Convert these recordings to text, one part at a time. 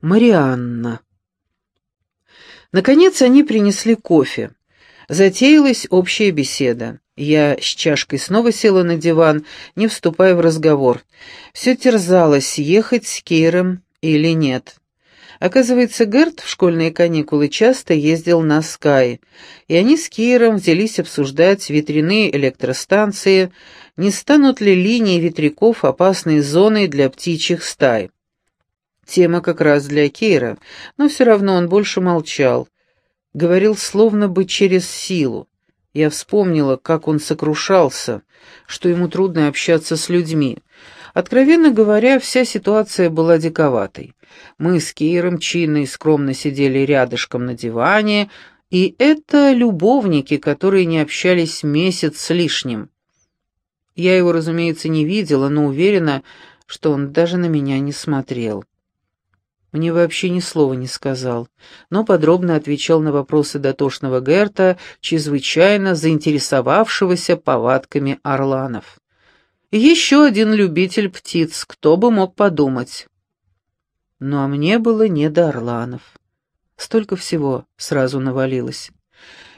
Марианна. Наконец они принесли кофе. Затеялась общая беседа. Я с чашкой снова села на диван, не вступая в разговор. Все терзалось, ехать с Кейром или нет. Оказывается, Герт в школьные каникулы часто ездил на Скай, и они с Кейром взялись обсуждать ветряные электростанции, не станут ли линии ветряков опасной зоной для птичьих стай. Тема как раз для Кейра, но все равно он больше молчал. Говорил словно бы через силу. Я вспомнила, как он сокрушался, что ему трудно общаться с людьми. Откровенно говоря, вся ситуация была диковатой. Мы с Кейром чинно и скромно сидели рядышком на диване, и это любовники, которые не общались месяц с лишним. Я его, разумеется, не видела, но уверена, что он даже на меня не смотрел. Мне вообще ни слова не сказал, но подробно отвечал на вопросы дотошного Герта, чрезвычайно заинтересовавшегося повадками орланов. Еще один любитель птиц, кто бы мог подумать. Ну а мне было не до орланов. Столько всего сразу навалилось.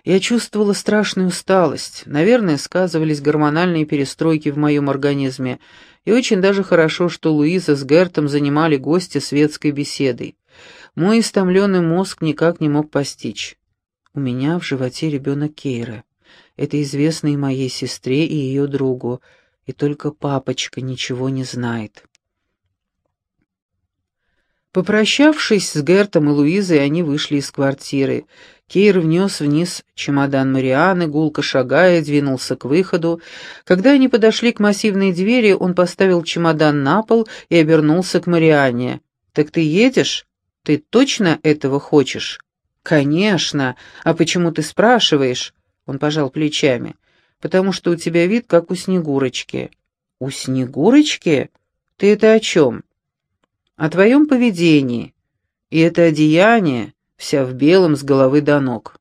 Я чувствовала страшную усталость, наверное, сказывались гормональные перестройки в моем организме, и очень даже хорошо, что Луиза с Гертом занимали гости светской беседой. Мой истомленный мозг никак не мог постичь. У меня в животе ребенок Кейра. Это известно и моей сестре, и ее другу, и только папочка ничего не знает. Попрощавшись с Гертом и Луизой, они вышли из квартиры. Кейр внес вниз чемодан Марианы, гулко шагая, двинулся к выходу. Когда они подошли к массивной двери, он поставил чемодан на пол и обернулся к Мариане. «Так ты едешь? Ты точно этого хочешь?» «Конечно. А почему ты спрашиваешь?» Он пожал плечами. «Потому что у тебя вид, как у Снегурочки». «У Снегурочки? Ты это о чем?» «О твоем поведении. И это одеяние...» вся в белом с головы до ног.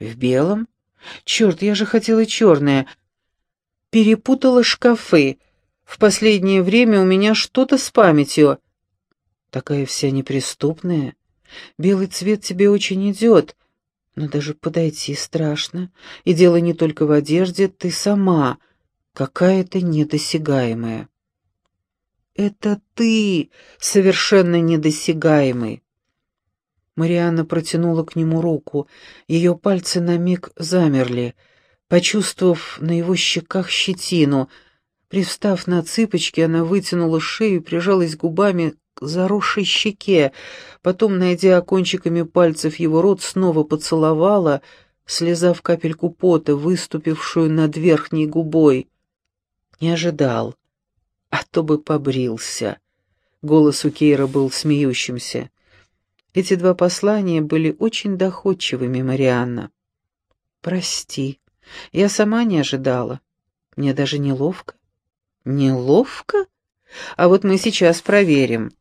В белом? Черт, я же хотела черное. Перепутала шкафы. В последнее время у меня что-то с памятью. Такая вся неприступная. Белый цвет тебе очень идет, но даже подойти страшно. И дело не только в одежде, ты сама какая-то недосягаемая. Это ты совершенно недосягаемый. Марианна протянула к нему руку. Ее пальцы на миг замерли, почувствовав на его щеках щетину. Привстав на цыпочки, она вытянула шею и прижалась губами к заросшей щеке. Потом, найдя кончиками пальцев его рот, снова поцеловала, слезав капельку пота, выступившую над верхней губой. Не ожидал, а то бы побрился. Голос у Кейра был смеющимся. Эти два послания были очень доходчивыми, Марианна. «Прости, я сама не ожидала. Мне даже неловко». «Неловко? А вот мы сейчас проверим».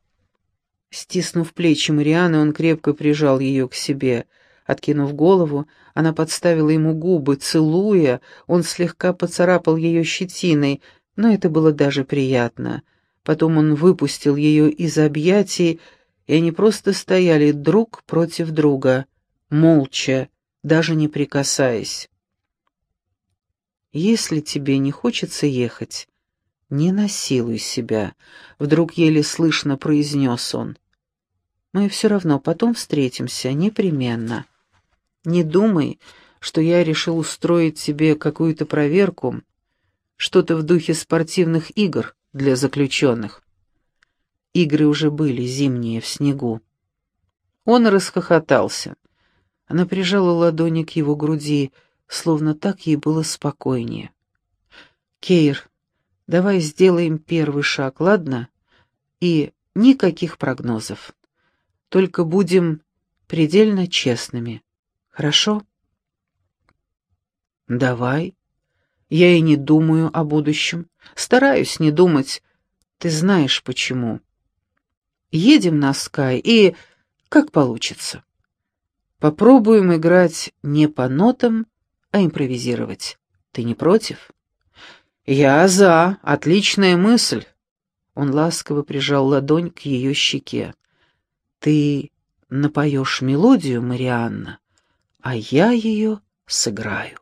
Стиснув плечи Марианы, он крепко прижал ее к себе. Откинув голову, она подставила ему губы, целуя, он слегка поцарапал ее щетиной, но это было даже приятно. Потом он выпустил ее из объятий, и они просто стояли друг против друга, молча, даже не прикасаясь. «Если тебе не хочется ехать, не насилуй себя», — вдруг еле слышно произнес он. «Мы все равно потом встретимся, непременно. Не думай, что я решил устроить тебе какую-то проверку, что-то в духе спортивных игр для заключенных. Игры уже были зимние в снегу. Он расхохотался. Она прижала ладони к его груди, словно так ей было спокойнее. «Кейр, давай сделаем первый шаг, ладно? И никаких прогнозов. Только будем предельно честными. Хорошо?» «Давай. Я и не думаю о будущем. Стараюсь не думать. Ты знаешь, почему». Едем на Скай и... как получится. Попробуем играть не по нотам, а импровизировать. Ты не против? Я за. Отличная мысль. Он ласково прижал ладонь к ее щеке. Ты напоешь мелодию, Марианна, а я ее сыграю.